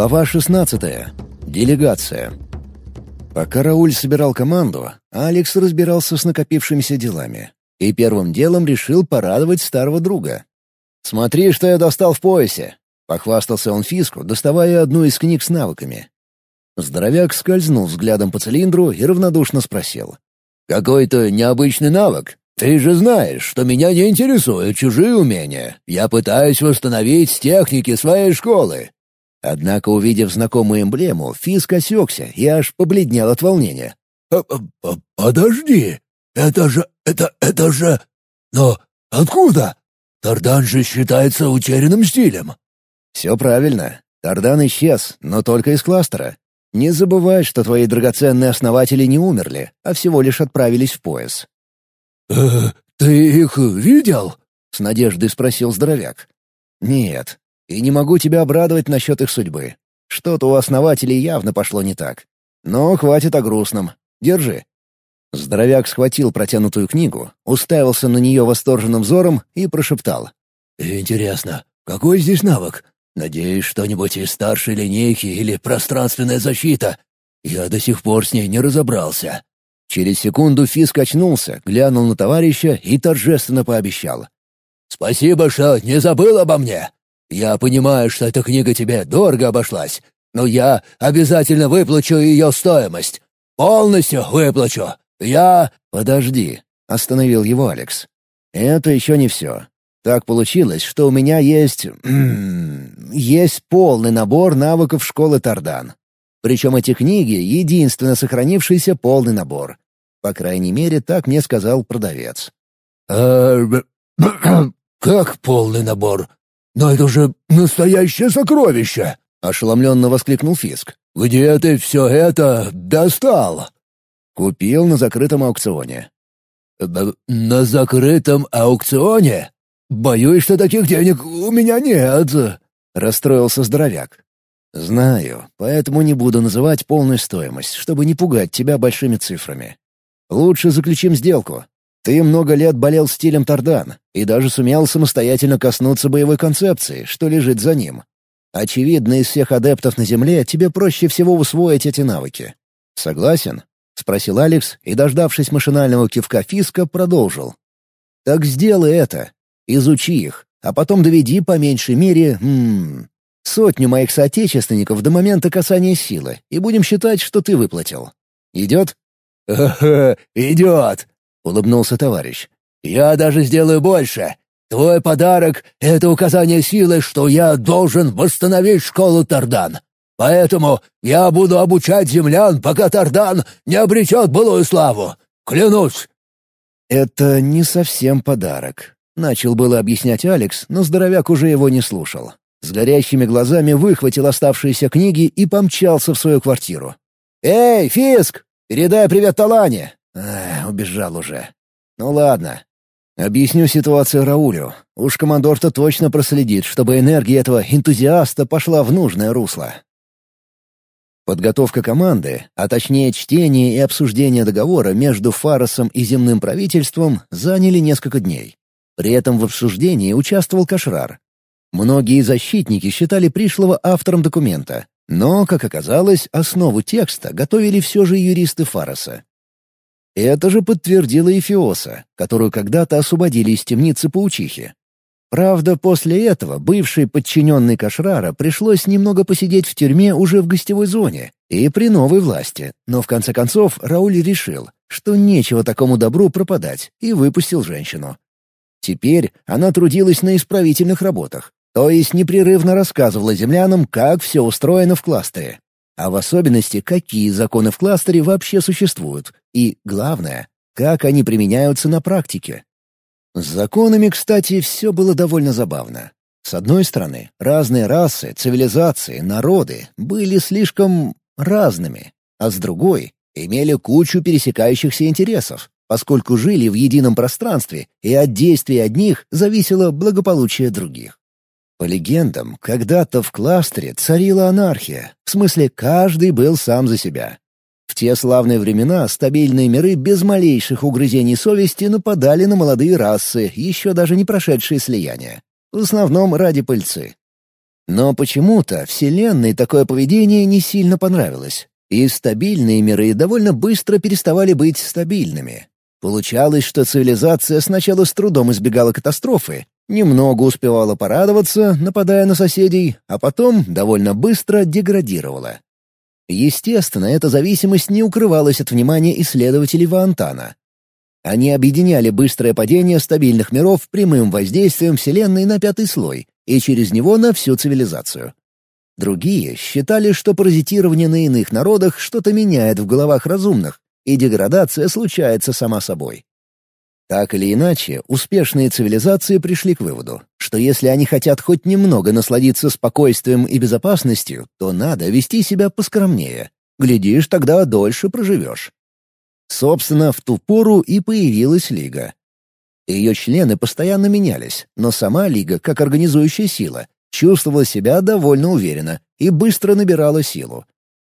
Глава 16. Делегация. Пока Рауль собирал команду, Алекс разбирался с накопившимися делами. И первым делом решил порадовать старого друга. «Смотри, что я достал в поясе!» — похвастался он Фиску, доставая одну из книг с навыками. Здоровяк скользнул взглядом по цилиндру и равнодушно спросил. «Какой-то необычный навык? Ты же знаешь, что меня не интересуют чужие умения. Я пытаюсь восстановить техники своей школы». Однако, увидев знакомую эмблему, Фиск осекся и аж побледнел от волнения. «Подожди! Это же... это... это же... Но откуда? Тардан же считается утерянным стилем». «Все правильно. Тардан исчез, но только из кластера. Не забывай, что твои драгоценные основатели не умерли, а всего лишь отправились в пояс. «Э, ты их видел?» — с надеждой спросил здоровяк. «Нет, и не могу тебя обрадовать насчет их судьбы. Что-то у основателей явно пошло не так. Но хватит о грустном. Держи». Здоровяк схватил протянутую книгу, уставился на нее восторженным взором и прошептал. «Интересно, какой здесь навык? Надеюсь, что-нибудь из старшей линейки или пространственная защита. Я до сих пор с ней не разобрался». Через секунду Фиск очнулся, глянул на товарища и торжественно пообещал. «Спасибо, что не забыл обо мне. Я понимаю, что эта книга тебе дорого обошлась, но я обязательно выплачу ее стоимость. Полностью выплачу. Я...» «Подожди», — остановил его Алекс. «Это еще не все. Так получилось, что у меня есть... есть полный набор навыков школы Тардан. Причем эти книги — единственно сохранившийся полный набор. По крайней мере, так мне сказал продавец. «А... как полный набор? Но это же настоящее сокровище!» — ошеломленно воскликнул Фиск. «Где ты все это достал?» «Купил на закрытом аукционе». «На закрытом аукционе? Боюсь, что таких денег у меня нет», — расстроился здоровяк. «Знаю, поэтому не буду называть полную стоимость, чтобы не пугать тебя большими цифрами. Лучше заключим сделку. Ты много лет болел стилем Тардан и даже сумел самостоятельно коснуться боевой концепции, что лежит за ним. Очевидно, из всех адептов на Земле тебе проще всего усвоить эти навыки. Согласен?» — спросил Алекс и, дождавшись машинального кивка Фиска, продолжил. «Так сделай это. Изучи их, а потом доведи по меньшей мере... М -м, Сотню моих соотечественников до момента касания силы, и будем считать, что ты выплатил. Идет?» «Ага, идет!» — улыбнулся товарищ. «Я даже сделаю больше. Твой подарок — это указание силы, что я должен восстановить школу Тардан. Поэтому я буду обучать землян, пока Тардан не обретет былую славу. Клянусь!» «Это не совсем подарок», — начал было объяснять Алекс, но здоровяк уже его не слушал. С горящими глазами выхватил оставшиеся книги и помчался в свою квартиру. «Эй, Фиск, передай привет Талане!» Убежал уже. «Ну ладно. Объясню ситуацию Раулю. Уж командор-то точно проследит, чтобы энергия этого энтузиаста пошла в нужное русло». Подготовка команды, а точнее чтение и обсуждение договора между Фаросом и земным правительством заняли несколько дней. При этом в обсуждении участвовал Кашрар, Многие защитники считали пришлого автором документа, но, как оказалось, основу текста готовили все же юристы Фароса. Это же подтвердила и Фиоса, которую когда-то освободили из темницы паучихи. Правда, после этого бывший подчиненный Кашрара пришлось немного посидеть в тюрьме уже в гостевой зоне и при новой власти, но в конце концов Рауль решил, что нечего такому добру пропадать, и выпустил женщину. Теперь она трудилась на исправительных работах, то есть непрерывно рассказывала землянам, как все устроено в кластере. А в особенности, какие законы в кластере вообще существуют. И, главное, как они применяются на практике. С законами, кстати, все было довольно забавно. С одной стороны, разные расы, цивилизации, народы были слишком разными, а с другой — имели кучу пересекающихся интересов, поскольку жили в едином пространстве, и от действий одних зависело благополучие других. По легендам, когда-то в кластере царила анархия, в смысле каждый был сам за себя. В те славные времена стабильные миры без малейших угрызений совести нападали на молодые расы, еще даже не прошедшие слияния. В основном ради пыльцы. Но почему-то Вселенной такое поведение не сильно понравилось, и стабильные миры довольно быстро переставали быть стабильными. Получалось, что цивилизация сначала с трудом избегала катастрофы, немного успевала порадоваться, нападая на соседей, а потом довольно быстро деградировала. Естественно, эта зависимость не укрывалась от внимания исследователей Ваантана. Они объединяли быстрое падение стабильных миров прямым воздействием Вселенной на пятый слой и через него на всю цивилизацию. Другие считали, что паразитирование на иных народах что-то меняет в головах разумных, и деградация случается сама собой. Так или иначе, успешные цивилизации пришли к выводу, что если они хотят хоть немного насладиться спокойствием и безопасностью, то надо вести себя поскромнее. Глядишь, тогда дольше проживешь. Собственно, в ту пору и появилась Лига. Ее члены постоянно менялись, но сама Лига, как организующая сила, чувствовала себя довольно уверенно и быстро набирала силу.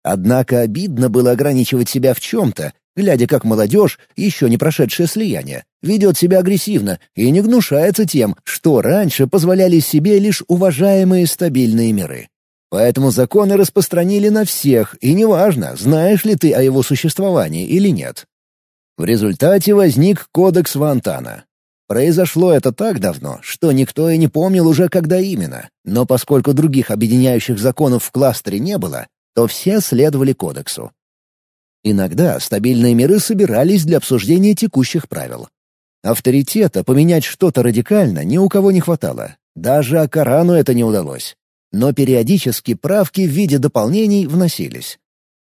Однако обидно было ограничивать себя в чем-то, глядя как молодежь, еще не прошедшее слияние, ведет себя агрессивно и не гнушается тем, что раньше позволяли себе лишь уважаемые стабильные миры. Поэтому законы распространили на всех, и неважно, знаешь ли ты о его существовании или нет. В результате возник Кодекс Вантана. Произошло это так давно, что никто и не помнил уже, когда именно, но поскольку других объединяющих законов в кластере не было, то все следовали кодексу. Иногда стабильные миры собирались для обсуждения текущих правил. Авторитета поменять что-то радикально ни у кого не хватало. Даже Акарану это не удалось. Но периодически правки в виде дополнений вносились.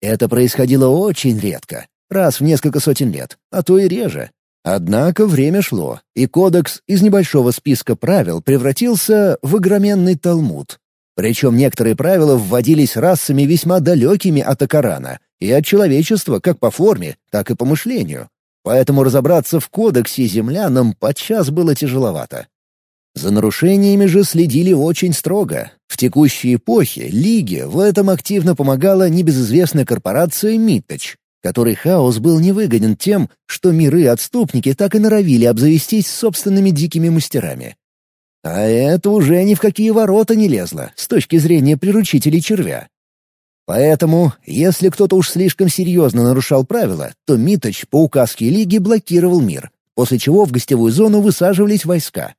Это происходило очень редко, раз в несколько сотен лет, а то и реже. Однако время шло, и кодекс из небольшого списка правил превратился в огроменный талмуд, причем некоторые правила вводились расами весьма далекими от Акарана и от человечества как по форме, так и по мышлению. Поэтому разобраться в кодексе землянам подчас было тяжеловато. За нарушениями же следили очень строго. В текущей эпохе Лиге в этом активно помогала небезызвестная корпорация «Митточ», которой хаос был невыгоден тем, что миры-отступники так и норовили обзавестись собственными дикими мастерами. А это уже ни в какие ворота не лезло, с точки зрения приручителей червя. Поэтому, если кто-то уж слишком серьезно нарушал правила, то Миточ по указке Лиги блокировал мир, после чего в гостевую зону высаживались войска.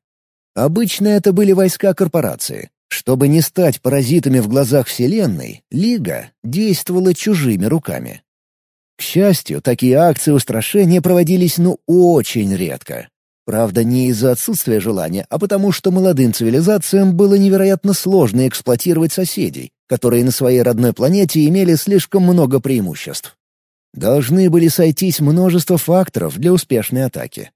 Обычно это были войска корпорации. Чтобы не стать паразитами в глазах Вселенной, Лига действовала чужими руками. К счастью, такие акции устрашения проводились ну очень редко. Правда, не из-за отсутствия желания, а потому что молодым цивилизациям было невероятно сложно эксплуатировать соседей, которые на своей родной планете имели слишком много преимуществ. Должны были сойтись множество факторов для успешной атаки.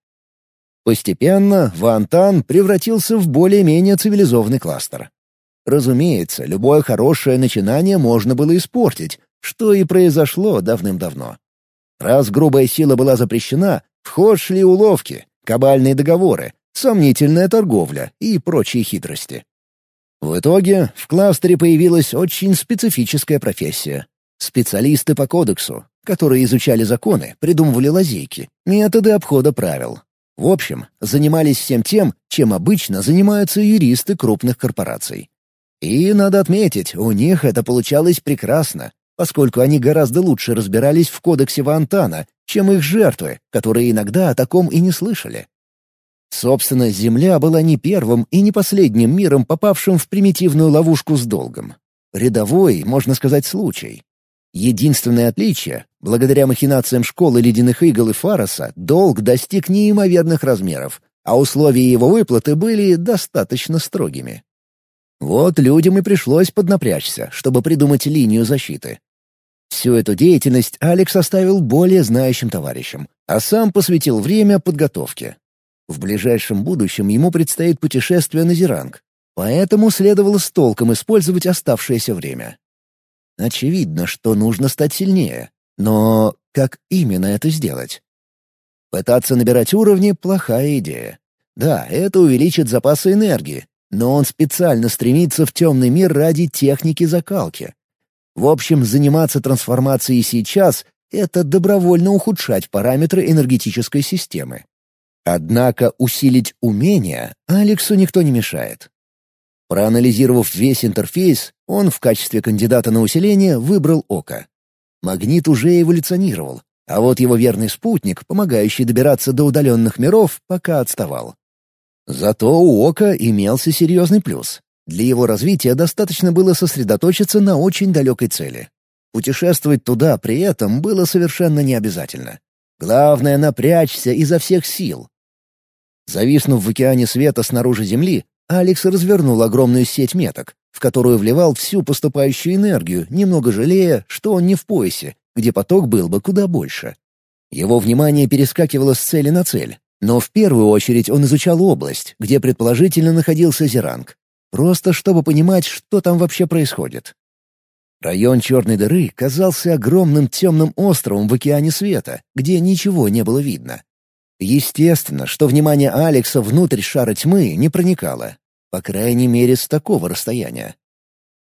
Постепенно Вантан превратился в более-менее цивилизованный кластер. Разумеется, любое хорошее начинание можно было испортить, что и произошло давным-давно. Раз грубая сила была запрещена, в ход шли уловки, кабальные договоры, сомнительная торговля и прочие хитрости. В итоге в кластере появилась очень специфическая профессия. Специалисты по кодексу, которые изучали законы, придумывали лазейки, методы обхода правил. В общем, занимались всем тем, чем обычно занимаются юристы крупных корпораций. И, надо отметить, у них это получалось прекрасно, поскольку они гораздо лучше разбирались в кодексе Вантана, чем их жертвы, которые иногда о таком и не слышали. Собственно, Земля была не первым и не последним миром, попавшим в примитивную ловушку с долгом. Рядовой, можно сказать, случай. Единственное отличие — благодаря махинациям школы ледяных игл и Фароса долг достиг неимоверных размеров, а условия его выплаты были достаточно строгими. Вот людям и пришлось поднапрячься, чтобы придумать линию защиты. Всю эту деятельность Алекс оставил более знающим товарищам, а сам посвятил время подготовке. В ближайшем будущем ему предстоит путешествие на Зеранг, поэтому следовало с толком использовать оставшееся время. Очевидно, что нужно стать сильнее, но как именно это сделать? Пытаться набирать уровни — плохая идея. Да, это увеличит запасы энергии, но он специально стремится в темный мир ради техники закалки. В общем, заниматься трансформацией сейчас — это добровольно ухудшать параметры энергетической системы. Однако усилить умения Алексу никто не мешает. Проанализировав весь интерфейс, он в качестве кандидата на усиление выбрал око. Магнит уже эволюционировал, а вот его верный спутник, помогающий добираться до удаленных миров, пока отставал. Зато у ока имелся серьезный плюс. Для его развития достаточно было сосредоточиться на очень далекой цели. Путешествовать туда при этом было совершенно не обязательно. Главное — напрячься изо всех сил. Зависнув в океане света снаружи Земли, Алекс развернул огромную сеть меток, в которую вливал всю поступающую энергию, немного жалея, что он не в поясе, где поток был бы куда больше. Его внимание перескакивало с цели на цель, но в первую очередь он изучал область, где предположительно находился Зеранг. Просто чтобы понимать, что там вообще происходит. Район черной дыры казался огромным темным островом в океане света, где ничего не было видно. Естественно, что внимание Алекса внутрь шара тьмы не проникало, по крайней мере, с такого расстояния.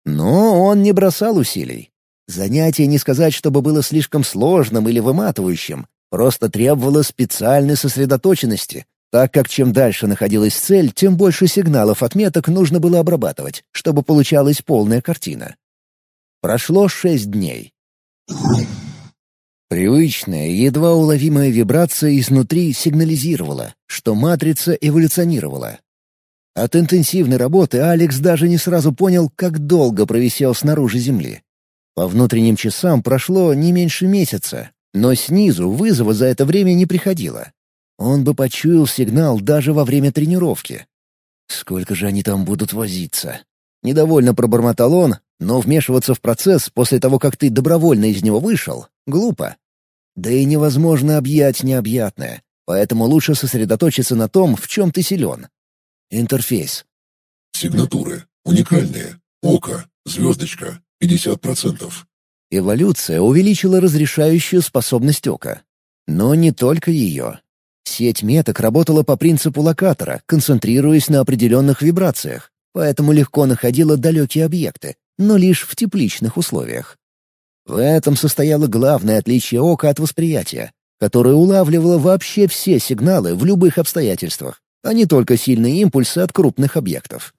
Но он не бросал усилий. Занятие не сказать, чтобы было слишком сложным или выматывающим, просто требовало специальной сосредоточенности, так как чем дальше находилась цель, тем больше сигналов отметок нужно было обрабатывать, чтобы получалась полная картина. Прошло шесть дней. Привычная, едва уловимая вибрация изнутри сигнализировала, что матрица эволюционировала. От интенсивной работы Алекс даже не сразу понял, как долго провисел снаружи Земли. По внутренним часам прошло не меньше месяца, но снизу вызова за это время не приходило. Он бы почуял сигнал даже во время тренировки. Сколько же они там будут возиться? Недовольно пробормотал он, но вмешиваться в процесс после того, как ты добровольно из него вышел, глупо. Да и невозможно объять необъятное, поэтому лучше сосредоточиться на том, в чем ты силен. Интерфейс. Сигнатуры. Уникальные. Око. Звездочка. 50%. Эволюция увеличила разрешающую способность ока. Но не только ее. Сеть меток работала по принципу локатора, концентрируясь на определенных вибрациях, поэтому легко находила далекие объекты, но лишь в тепличных условиях. В этом состояло главное отличие ока от восприятия, которое улавливало вообще все сигналы в любых обстоятельствах, а не только сильные импульсы от крупных объектов.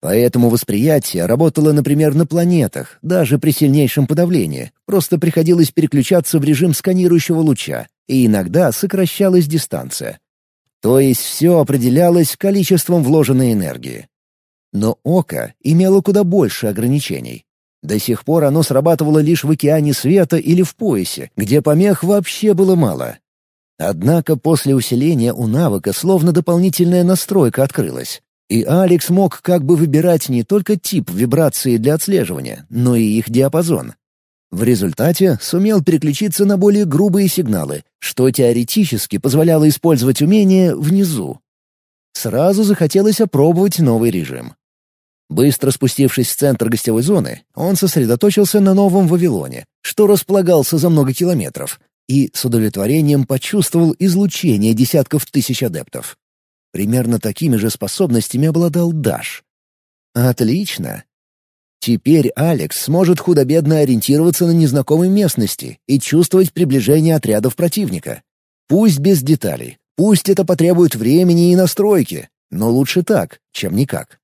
Поэтому восприятие работало, например, на планетах, даже при сильнейшем подавлении, просто приходилось переключаться в режим сканирующего луча, и иногда сокращалась дистанция. То есть все определялось количеством вложенной энергии. Но око имело куда больше ограничений. До сих пор оно срабатывало лишь в океане света или в поясе, где помех вообще было мало. Однако после усиления у навыка словно дополнительная настройка открылась. И Алекс мог как бы выбирать не только тип вибрации для отслеживания, но и их диапазон. В результате сумел переключиться на более грубые сигналы, что теоретически позволяло использовать умение внизу. Сразу захотелось опробовать новый режим. Быстро спустившись в центр гостевой зоны, он сосредоточился на Новом Вавилоне, что располагался за много километров, и с удовлетворением почувствовал излучение десятков тысяч адептов. Примерно такими же способностями обладал Даш. Отлично. Теперь Алекс сможет худо-бедно ориентироваться на незнакомой местности и чувствовать приближение отрядов противника. Пусть без деталей, пусть это потребует времени и настройки, но лучше так, чем никак.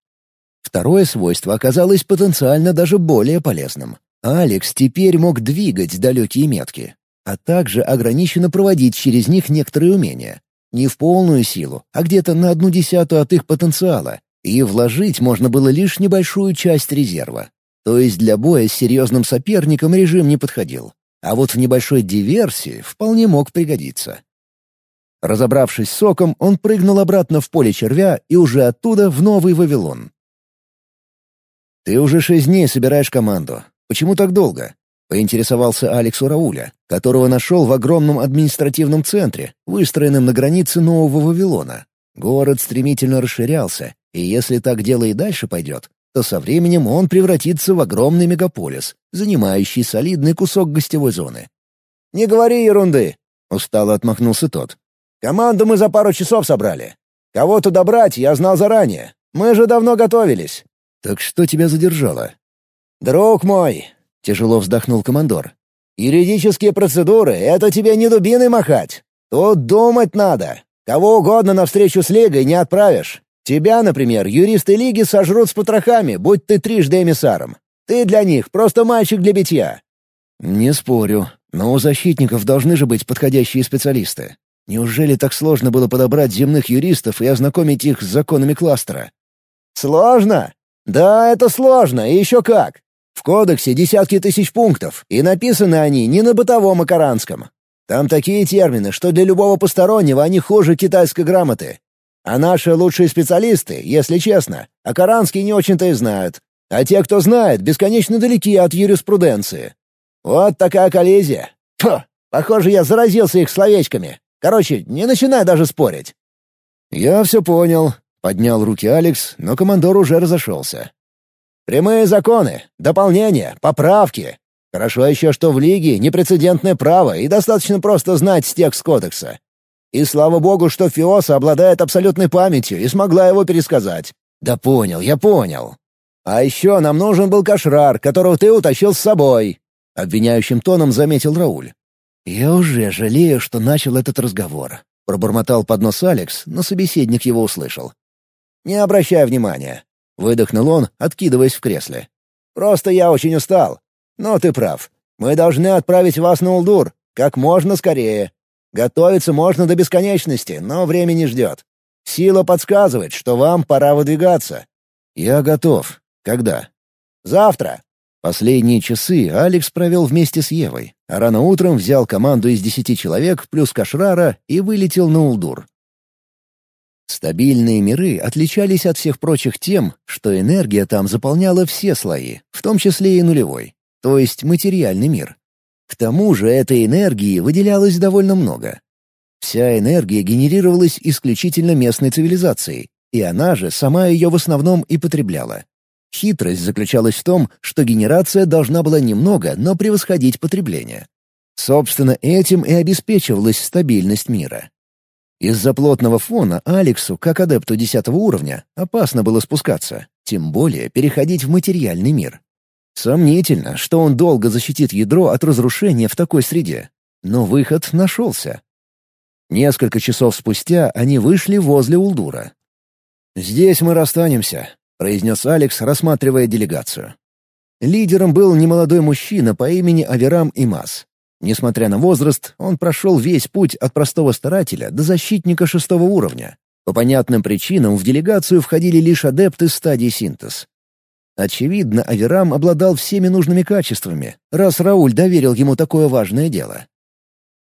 Второе свойство оказалось потенциально даже более полезным. Алекс теперь мог двигать далекие метки, а также ограниченно проводить через них некоторые умения. Не в полную силу, а где-то на одну десятую от их потенциала, и вложить можно было лишь небольшую часть резерва. То есть для боя с серьезным соперником режим не подходил. А вот в небольшой диверсии вполне мог пригодиться. Разобравшись с соком, он прыгнул обратно в поле червя и уже оттуда в Новый Вавилон. «Ты уже шесть дней собираешь команду. Почему так долго?» — поинтересовался Алекс у Рауля, которого нашел в огромном административном центре, выстроенном на границе Нового Вавилона. Город стремительно расширялся, и если так дело и дальше пойдет, то со временем он превратится в огромный мегаполис, занимающий солидный кусок гостевой зоны. «Не говори ерунды!» — устало отмахнулся тот. «Команду мы за пару часов собрали. Кого туда брать, я знал заранее. Мы же давно готовились». «Так что тебя задержало?» «Друг мой, Тяжело вздохнул командор. «Юридические процедуры — это тебе не дубиной махать. Тут думать надо. Кого угодно на встречу с Лигой не отправишь. Тебя, например, юристы Лиги сожрут с потрохами, будь ты трижды эмиссаром. Ты для них просто мальчик для битья». «Не спорю, но у защитников должны же быть подходящие специалисты. Неужели так сложно было подобрать земных юристов и ознакомить их с законами кластера?» «Сложно? Да, это сложно, и еще как. В кодексе десятки тысяч пунктов, и написаны они не на бытовом акаранском. Там такие термины, что для любого постороннего они хуже китайской грамоты. А наши лучшие специалисты, если честно, акаранский не очень-то и знают. А те, кто знает, бесконечно далеки от юриспруденции. Вот такая коллизия. Фу, похоже, я заразился их словечками. Короче, не начинай даже спорить». «Я все понял», — поднял руки Алекс, но командор уже разошелся. «Прямые законы, дополнения, поправки. Хорошо еще, что в Лиге непрецедентное право и достаточно просто знать текст кодекса. И слава богу, что Фиоса обладает абсолютной памятью и смогла его пересказать. Да понял, я понял. А еще нам нужен был кашрар, которого ты утащил с собой. Обвиняющим тоном заметил Рауль. «Я уже жалею, что начал этот разговор», — пробормотал под нос Алекс, но собеседник его услышал. «Не обращай внимания», — выдохнул он, откидываясь в кресле. «Просто я очень устал. Но ты прав. Мы должны отправить вас на Улдур как можно скорее. Готовиться можно до бесконечности, но время не ждет. Сила подсказывает, что вам пора выдвигаться». «Я готов. Когда?» «Завтра». Последние часы Алекс провел вместе с Евой, а рано утром взял команду из десяти человек плюс Кашрара и вылетел на Улдур. Стабильные миры отличались от всех прочих тем, что энергия там заполняла все слои, в том числе и нулевой, то есть материальный мир. К тому же этой энергии выделялось довольно много. Вся энергия генерировалась исключительно местной цивилизацией, и она же сама ее в основном и потребляла. Хитрость заключалась в том, что генерация должна была немного, но превосходить потребление. Собственно, этим и обеспечивалась стабильность мира. Из-за плотного фона Алексу, как адепту десятого уровня, опасно было спускаться, тем более переходить в материальный мир. Сомнительно, что он долго защитит ядро от разрушения в такой среде. Но выход нашелся. Несколько часов спустя они вышли возле Улдура. «Здесь мы расстанемся», — произнес Алекс, рассматривая делегацию. Лидером был немолодой мужчина по имени Аверам Имас. Несмотря на возраст, он прошел весь путь от простого старателя до защитника шестого уровня. По понятным причинам в делегацию входили лишь адепты стадии синтез. Очевидно, Аверам обладал всеми нужными качествами, раз Рауль доверил ему такое важное дело.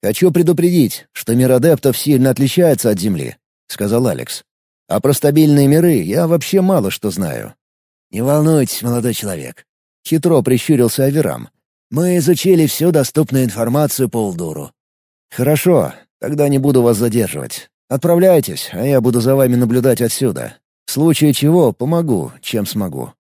«Хочу предупредить, что мир адептов сильно отличается от Земли», — сказал Алекс. «А про стабильные миры я вообще мало что знаю». «Не волнуйтесь, молодой человек», — хитро прищурился Аверам. «Мы изучили всю доступную информацию по Улдуру». «Хорошо, тогда не буду вас задерживать. Отправляйтесь, а я буду за вами наблюдать отсюда. В случае чего помогу, чем смогу».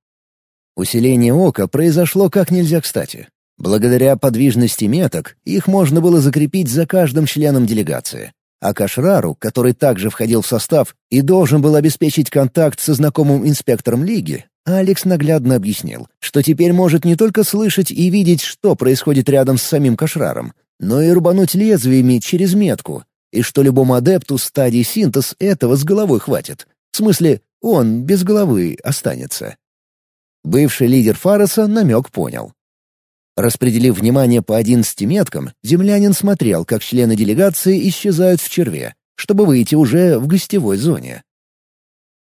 Усиление ока произошло как нельзя кстати. Благодаря подвижности меток их можно было закрепить за каждым членом делегации. А Кашрару, который также входил в состав и должен был обеспечить контакт со знакомым инспектором Лиги, Алекс наглядно объяснил, что теперь может не только слышать и видеть, что происходит рядом с самим Кашраром, но и рубануть лезвиями через метку, и что любому адепту стадии синтез этого с головой хватит. В смысле, он без головы останется. Бывший лидер Фароса намек понял. Распределив внимание по одиннадцати меткам, землянин смотрел, как члены делегации исчезают в черве, чтобы выйти уже в гостевой зоне.